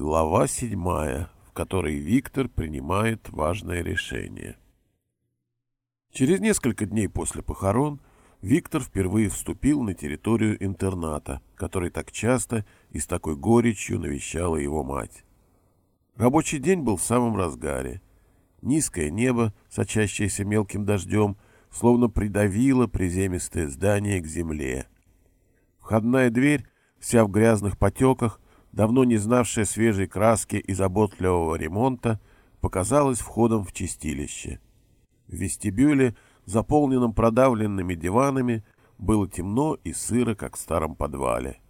Глава седьмая, в которой Виктор принимает важное решение. Через несколько дней после похорон Виктор впервые вступил на территорию интерната, который так часто и с такой горечью навещала его мать. Рабочий день был в самом разгаре. Низкое небо, сочащееся мелким дождем, словно придавило приземистое здание к земле. Входная дверь, вся в грязных потеках, давно не знавшая свежей краски и заботливого ремонта, показалась входом в чистилище. В вестибюле, заполненном продавленными диванами, было темно и сыро, как в старом подвале.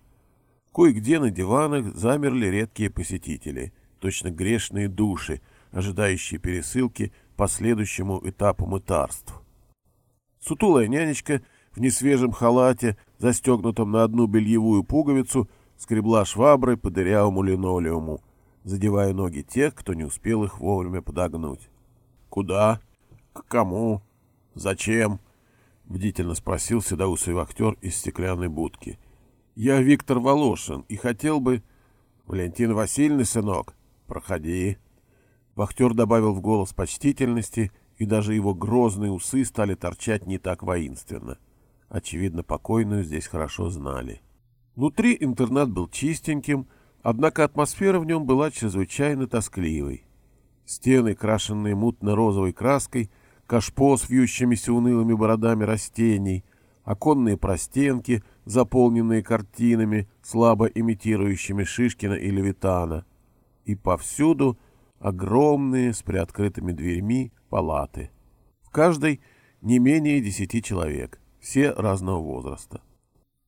Кое-где на диванах замерли редкие посетители, точно грешные души, ожидающие пересылки по следующему этапу мытарств. Сутулая нянечка в несвежем халате, застегнутом на одну бельевую пуговицу, скребла шваброй по дырявому линолеуму, задевая ноги тех, кто не успел их вовремя подогнуть. «Куда? К кому? Зачем?» — бдительно спросил седоусый вахтер из стеклянной будки. «Я Виктор Волошин и хотел бы...» «Валентин Васильевна, сынок, проходи». Вахтер добавил в голос почтительности, и даже его грозные усы стали торчать не так воинственно. Очевидно, покойную здесь хорошо знали. Внутри интернат был чистеньким, однако атмосфера в нем была чрезвычайно тоскливой. Стены, крашенные мутно-розовой краской, кашпо с вьющимися унылыми бородами растений, оконные простенки, заполненные картинами, слабо имитирующими Шишкина и Левитана. И повсюду огромные с приоткрытыми дверьми палаты. В каждой не менее десяти человек, все разного возраста.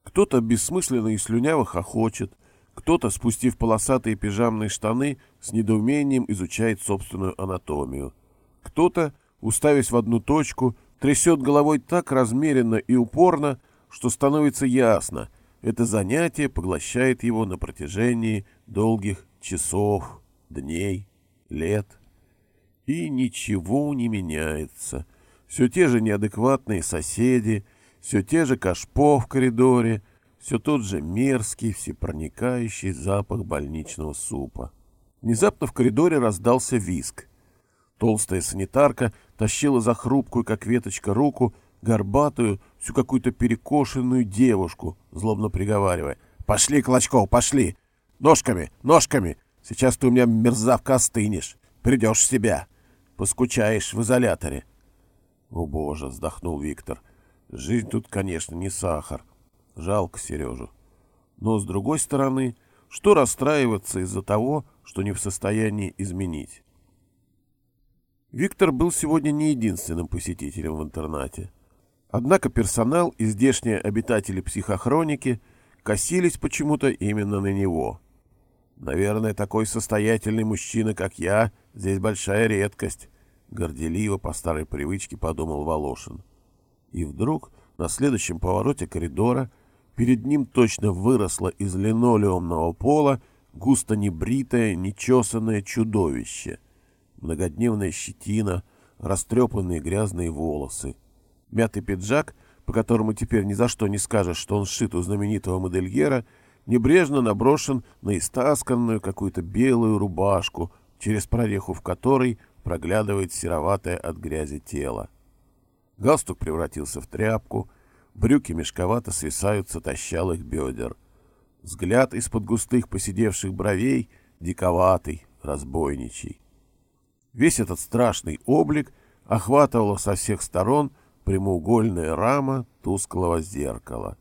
Кто-то бессмысленно и слюняво хохочет, кто-то, спустив полосатые пижамные штаны, с недоумением изучает собственную анатомию. Кто-то, уставясь в одну точку, трясет головой так размеренно и упорно, что становится ясно, это занятие поглощает его на протяжении долгих часов, дней, лет. И ничего не меняется. Все те же неадекватные соседи, все те же кашпо в коридоре, все тот же мерзкий, всепроникающий запах больничного супа. Внезапно в коридоре раздался виск. Толстая санитарка тащила за хрупкую, как веточка, руку, горбатую, всю какую-то перекошенную девушку, злобно приговаривая. «Пошли, Клочков, пошли! Ножками, ножками! Сейчас ты у меня, мерзавка, остынешь! Придешь в себя! Поскучаешь в изоляторе!» «О, боже!» — вздохнул Виктор — Жизнь тут, конечно, не сахар. Жалко Сережу. Но, с другой стороны, что расстраиваться из-за того, что не в состоянии изменить? Виктор был сегодня не единственным посетителем в интернате. Однако персонал и здешние обитатели психохроники косились почему-то именно на него. Наверное, такой состоятельный мужчина, как я, здесь большая редкость, горделиво по старой привычке подумал Волошин. И вдруг на следующем повороте коридора перед ним точно выросло из линолеумного пола густо небритое, нечесанное чудовище. Многодневная щетина, растрепанные грязные волосы. Мятый пиджак, по которому теперь ни за что не скажешь, что он сшит у знаменитого модельера, небрежно наброшен на истасканную какую-то белую рубашку, через прореху в которой проглядывает сероватое от грязи тело. Галстук превратился в тряпку, брюки мешковато свисают с отощалых бедер. Взгляд из-под густых поседевших бровей диковатый, разбойничий. Весь этот страшный облик охватывала со всех сторон прямоугольная рама тусклого зеркала.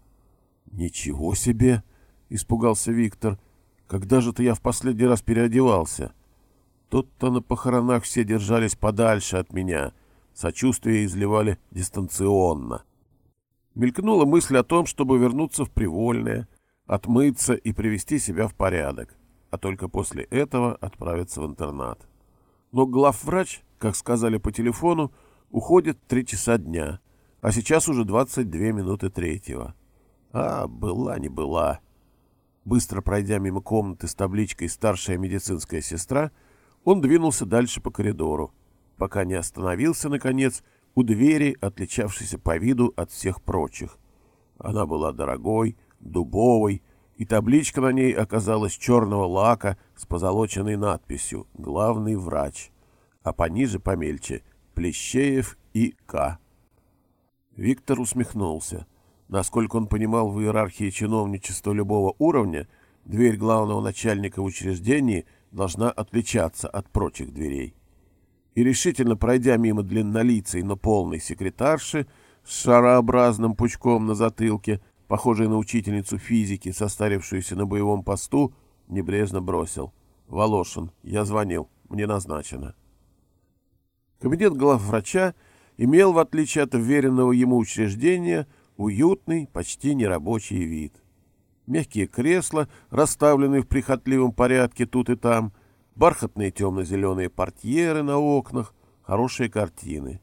«Ничего себе!» — испугался Виктор. «Когда же-то я в последний раз переодевался?» Тут-то на похоронах все держались подальше от меня — сочувствие изливали дистанционно. Мелькнула мысль о том, чтобы вернуться в Привольное, отмыться и привести себя в порядок, а только после этого отправиться в интернат. Но главврач, как сказали по телефону, уходит в три часа дня, а сейчас уже 22 минуты третьего. А, была не была. Быстро пройдя мимо комнаты с табличкой «Старшая медицинская сестра», он двинулся дальше по коридору пока не остановился, наконец, у двери, отличавшейся по виду от всех прочих. Она была дорогой, дубовой и табличка на ней оказалась черного лака с позолоченной надписью «Главный врач», а пониже помельче «Плещеев и К». Виктор усмехнулся. Насколько он понимал в иерархии чиновничества любого уровня, дверь главного начальника в учреждении должна отличаться от прочих дверей. И решительно пройдя мимо длиннолицей, но полной секретарши с шарообразным пучком на затылке, похожей на учительницу физики, состарившуюся на боевом посту, небрежно бросил. «Волошин, я звонил, мне назначено». Кабинет главврача имел, в отличие от уверенного ему учреждения, уютный, почти нерабочий вид. Мягкие кресла, расставленные в прихотливом порядке тут и там, бархатные темно-зеленые портьеры на окнах, хорошие картины.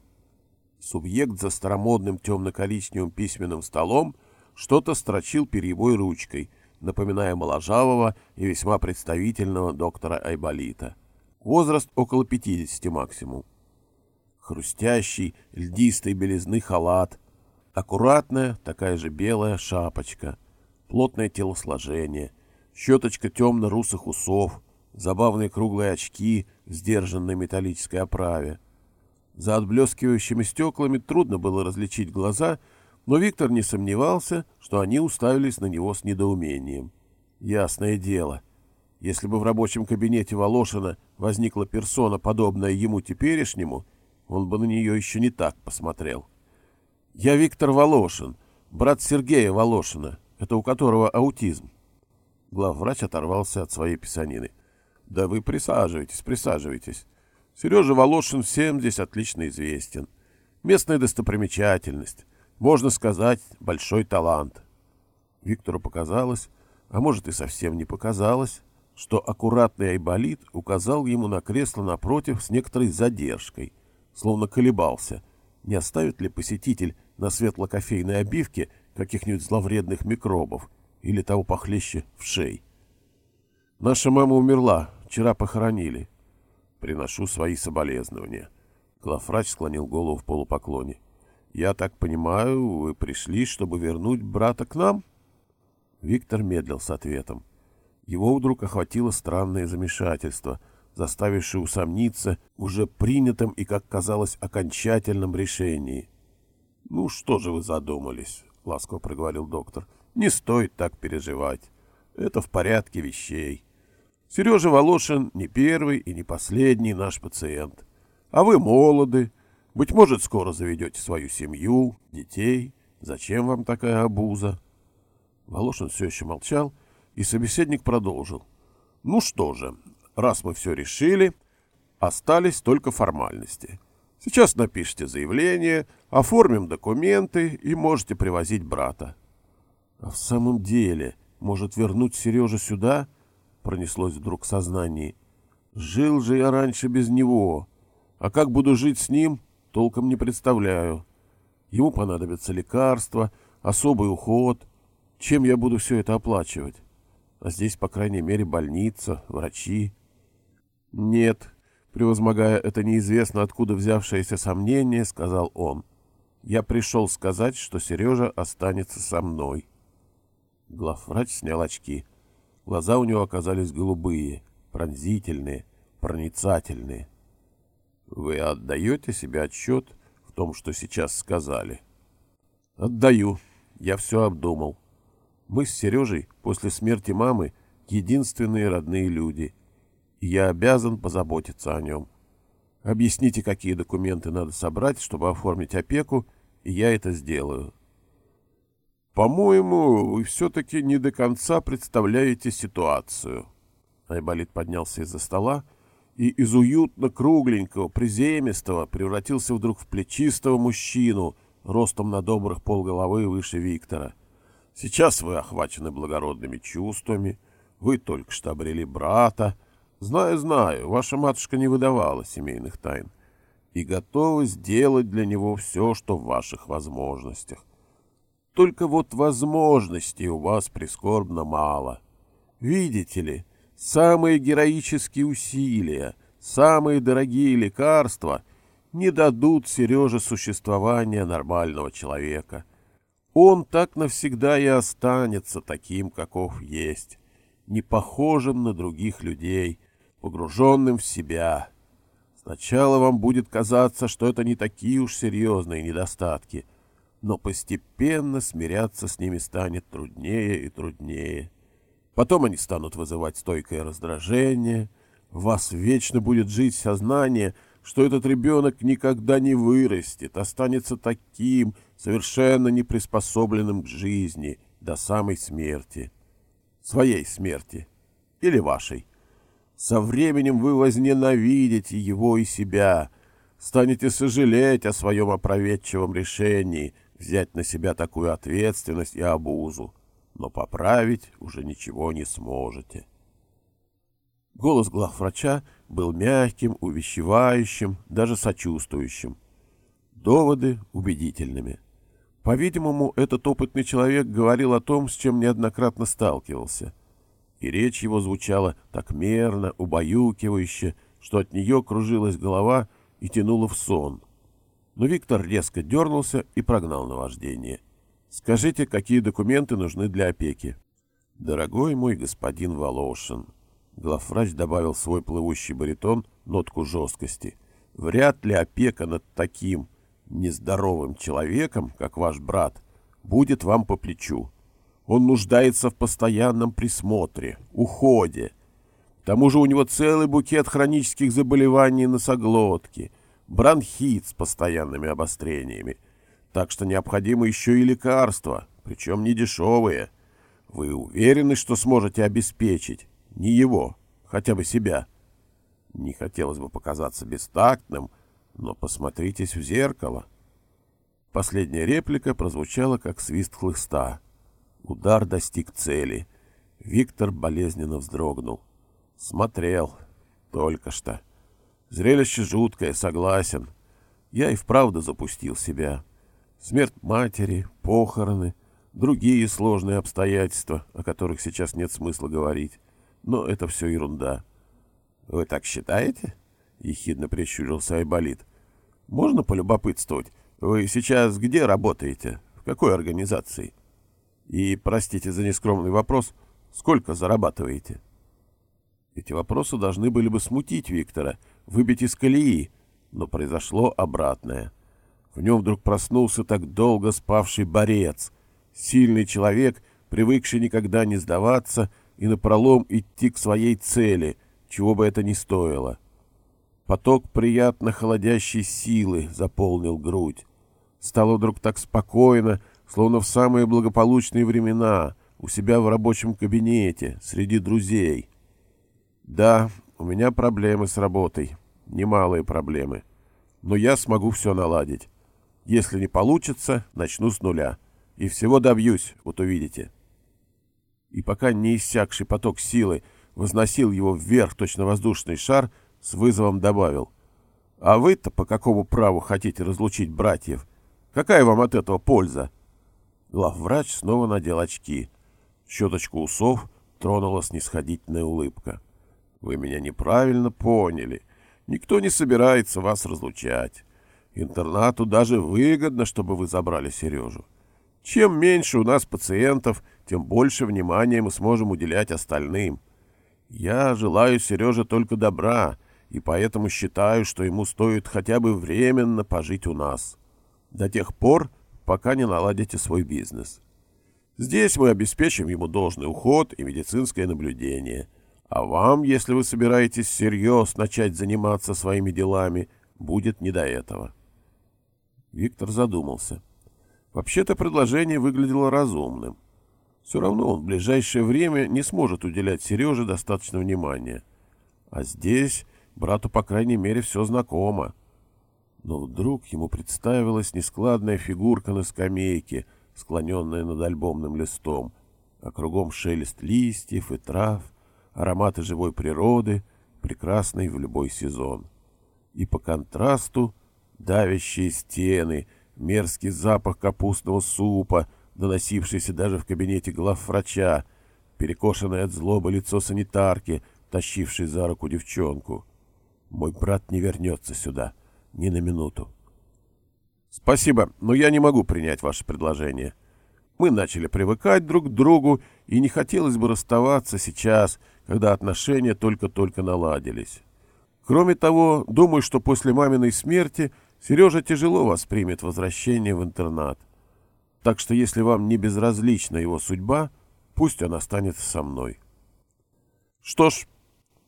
Субъект за старомодным темно-коричневым письменным столом — что-то строчил перьевой ручкой, напоминая моложавого и весьма представительного доктора Айболита. Возраст около 50 максимум. Хрустящий, льдистой белизны халат, аккуратная, такая же белая шапочка, плотное телосложение, щеточка темно-русых усов, забавные круглые очки в сдержанной металлической оправе. За отблескивающими стеклами трудно было различить глаза — но Виктор не сомневался, что они уставились на него с недоумением. Ясное дело. Если бы в рабочем кабинете Волошина возникла персона, подобная ему теперешнему, он бы на нее еще не так посмотрел. «Я Виктор Волошин, брат Сергея Волошина, это у которого аутизм». Главврач оторвался от своей писанины. «Да вы присаживайтесь, присаживайтесь. Сережа Волошин всем здесь отлично известен. Местная достопримечательность. Можно сказать, большой талант. Виктору показалось, а может и совсем не показалось, что аккуратный Айболит указал ему на кресло напротив с некоторой задержкой, словно колебался, не оставит ли посетитель на светло-кофейной обивке каких-нибудь зловредных микробов или того похлеще в шей. Наша мама умерла, вчера похоронили. Приношу свои соболезнования. Главврач склонил голову в полупоклоне. — «Я так понимаю, вы пришли, чтобы вернуть брата к нам?» Виктор медлил с ответом. Его вдруг охватило странное замешательство, заставившее усомниться уже принятом и, как казалось, окончательном решении. «Ну что же вы задумались?» — ласково проговорил доктор. «Не стоит так переживать. Это в порядке вещей. Сережа Волошин не первый и не последний наш пациент. А вы молоды, быть может, скоро заведете свою семью, детей. Зачем вам такая обуза? Волошин все еще молчал, и собеседник продолжил. Ну что же, раз мы все решили, остались только формальности. Сейчас напишите заявление, оформим документы и можете привозить брата. А в самом деле, может вернуть Сережу сюда? Пронеслось вдруг в сознании. Жил же я раньше без него. А как буду жить с ним, толком не представляю. Ему понадобятся лекарства, особый уход. Чем я буду все это оплачивать? А здесь, по крайней мере, больница, врачи. Нет, превозмогая это неизвестно откуда взявшееся сомнение, сказал он. Я пришел сказать, что Сережа останется со мной. Главврач снял очки. Глаза у него оказались голубые, пронзительные, проницательные. Вы отдаете себе отчет в том, что сейчас сказали? Отдаю. Я все обдумал. Мы с Сережей после смерти мамы единственные родные люди. И я обязан позаботиться о нем. Объясните, какие документы надо собрать, чтобы оформить опеку, и я это сделаю. По-моему, вы все-таки не до конца представляете ситуацию. Айболит поднялся из-за стола и из уютно кругленького, приземистого превратился вдруг в плечистого мужчину, ростом на добрых полголовы выше Виктора. Сейчас вы охвачены благородными чувствами, вы только что обрели брата. Знаю, знаю, ваша матушка не выдавала семейных тайн и готовы сделать для него все, что в ваших возможностях. Только вот возможностей у вас прискорбно мало. Видите ли, Самые героические усилия, самые дорогие лекарства не дадут Сереже существования нормального человека. он так навсегда и останется таким, каков есть, не похожим на других людей, погруженным в себя. Сначала вам будет казаться, что это не такие уж серьезные недостатки, но постепенно смиряться с ними станет труднее и труднее. Потом они станут вызывать стойкое раздражение, в вас вечно будет жить сознание — что этот ребенок никогда не вырастет, останется таким, совершенно неприспособленным к жизни до самой смерти. Своей смерти. Или вашей. Со временем вы возненавидите его и себя, станете сожалеть о своем опроветчивом решении взять на себя такую ответственность и обузу, но поправить уже ничего не сможете. Голос главврача был мягким, увещевающим, даже сочувствующим. Доводы убедительными. По-видимому, этот опытный человек говорил о том, с чем неоднократно сталкивался. И речь его звучала так мерно, убаюкивающе, что от нее кружилась голова и тянула в сон. Но Виктор резко дернулся и прогнал наваждение. «Скажите, какие документы нужны для опеки?» «Дорогой мой господин Волошин», Главврач добавил свой плывущий баритон нотку жесткости. Вряд ли опека над таким нездоровым человеком, как ваш брат, будет вам по плечу. Он нуждается в постоянном присмотре, уходе. К тому же у него целый букет хронических заболеваний носоглотки, бронхит с постоянными обострениями. Так что необходимо еще и лекарства, причем не дешевые. Вы уверены, что сможете обеспечить? Не его, хотя бы себя. Не хотелось бы показаться бестактным, но посмотритесь в зеркало. Последняя реплика прозвучала, как свист хлыста. Удар достиг цели. Виктор болезненно вздрогнул. Смотрел. Только что. Зрелище жуткое, согласен. Я и вправду запустил себя. Смерть матери, похороны, другие сложные обстоятельства, о которых сейчас нет смысла говорить но это все ерунда. — Вы так считаете? — ехидно прищурился Айболит. — Можно полюбопытствовать? Вы сейчас где работаете? В какой организации? И, простите за нескромный вопрос, сколько зарабатываете? Эти вопросы должны были бы смутить Виктора, выбить из колеи, но произошло обратное. В нем вдруг проснулся так долго спавший борец, сильный человек, привыкший никогда не сдаваться и напролом идти к своей цели, чего бы это ни стоило. Поток приятно холодящей силы заполнил грудь. Стало вдруг так спокойно, словно в самые благополучные времена, у себя в рабочем кабинете, среди друзей. Да, у меня проблемы с работой, немалые проблемы. Но я смогу все наладить. Если не получится, начну с нуля. И всего добьюсь, вот увидите и пока не иссякший поток силы возносил его вверх точно воздушный шар, с вызовом добавил. «А вы-то по какому праву хотите разлучить братьев? Какая вам от этого польза?» Главврач снова надел очки. Щеточку усов тронула снисходительная улыбка. «Вы меня неправильно поняли. Никто не собирается вас разлучать. Интернату даже выгодно, чтобы вы забрали Сережу. Чем меньше у нас пациентов, тем больше внимания мы сможем уделять остальным. Я желаю Сереже только добра, и поэтому считаю, что ему стоит хотя бы временно пожить у нас. До тех пор, пока не наладите свой бизнес. Здесь мы обеспечим ему должный уход и медицинское наблюдение. А вам, если вы собираетесь всерьез начать заниматься своими делами, будет не до этого. Виктор задумался. — Вообще-то предложение выглядело разумным. Все равно он в ближайшее время не сможет уделять Сереже достаточно внимания. А здесь брату, по крайней мере, все знакомо. Но вдруг ему представилась нескладная фигурка на скамейке, склоненная над альбомным листом, а кругом шелест листьев и трав, ароматы живой природы, прекрасной в любой сезон. И по контрасту давящие стены — мерзкий запах капустного супа, доносившийся даже в кабинете главврача, перекошенное от злобы лицо санитарки, тащившей за руку девчонку. Мой брат не вернется сюда ни на минуту. «Спасибо, но я не могу принять ваше предложение. Мы начали привыкать друг к другу, и не хотелось бы расставаться сейчас, когда отношения только-только наладились. Кроме того, думаю, что после маминой смерти Сережа тяжело воспримет возвращение в интернат. Так что если вам не безразлична его судьба, пусть он останется со мной. Что ж,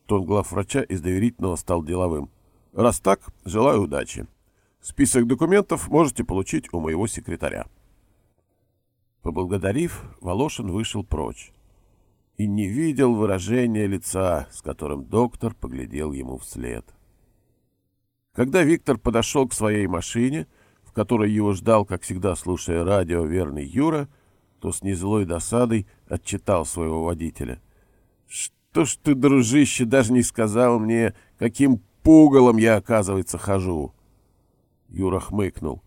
тон главврача из доверительного стал деловым. Раз так, желаю удачи. Список документов можете получить у моего секретаря. Поблагодарив, Волошин вышел прочь и не видел выражения лица, с которым доктор поглядел ему вслед. Когда Виктор подошел к своей машине, в которой его ждал, как всегда, слушая радио, верный Юра, то с незлой досадой отчитал своего водителя. «Что ж ты, дружище, даже не сказал мне, каким пугалом я, оказывается, хожу?» Юра хмыкнул.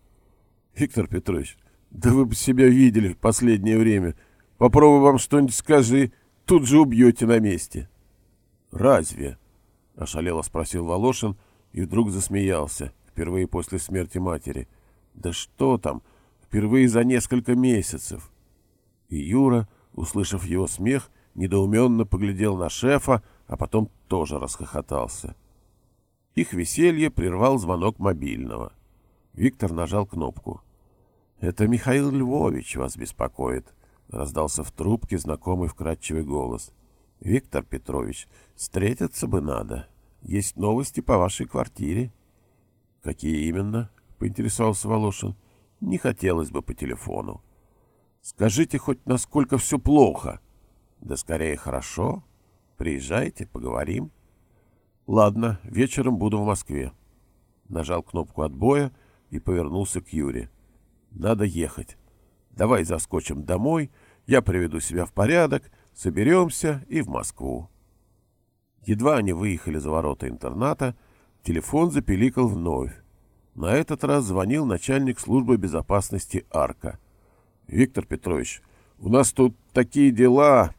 «Виктор Петрович, да вы бы себя видели в последнее время. Попробуй вам что-нибудь скажи, тут же убьете на месте». «Разве?» — ошалело спросил Волошин и вдруг засмеялся, впервые после смерти матери. «Да что там, впервые за несколько месяцев». И Юра, услышав его смех, недоуменно поглядел на шефа, а потом тоже расхохотался. Их веселье прервал звонок мобильного. Виктор нажал кнопку. «Это Михаил Львович вас беспокоит», — раздался в трубке знакомый вкрадчивый голос. «Виктор Петрович, встретиться бы надо. Есть новости по вашей квартире». «Какие именно?» — поинтересовался Волошин. «Не хотелось бы по телефону». «Скажите хоть, насколько все плохо». «Да скорее хорошо. Приезжайте, поговорим». «Ладно, вечером буду в Москве». Нажал кнопку отбоя и повернулся к Юре. Надо ехать. Давай заскочим домой, я приведу себя в порядок, соберемся и в Москву. Едва они выехали за ворота интерната, телефон запеликал вновь. На этот раз звонил начальник службы безопасности Арка. «Виктор Петрович, у нас тут такие дела,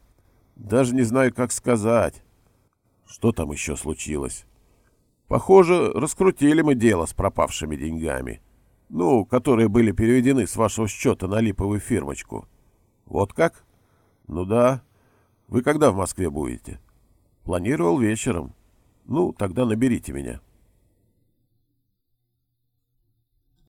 даже не знаю, как сказать». «Что там еще случилось?» «Похоже, раскрутили мы дело с пропавшими деньгами». Ну, которые были переведены с вашего счета на липовую фирмочку. Вот как? Ну да. Вы когда в Москве будете? Планировал вечером. Ну, тогда наберите меня.